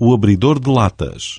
o abridor de latas.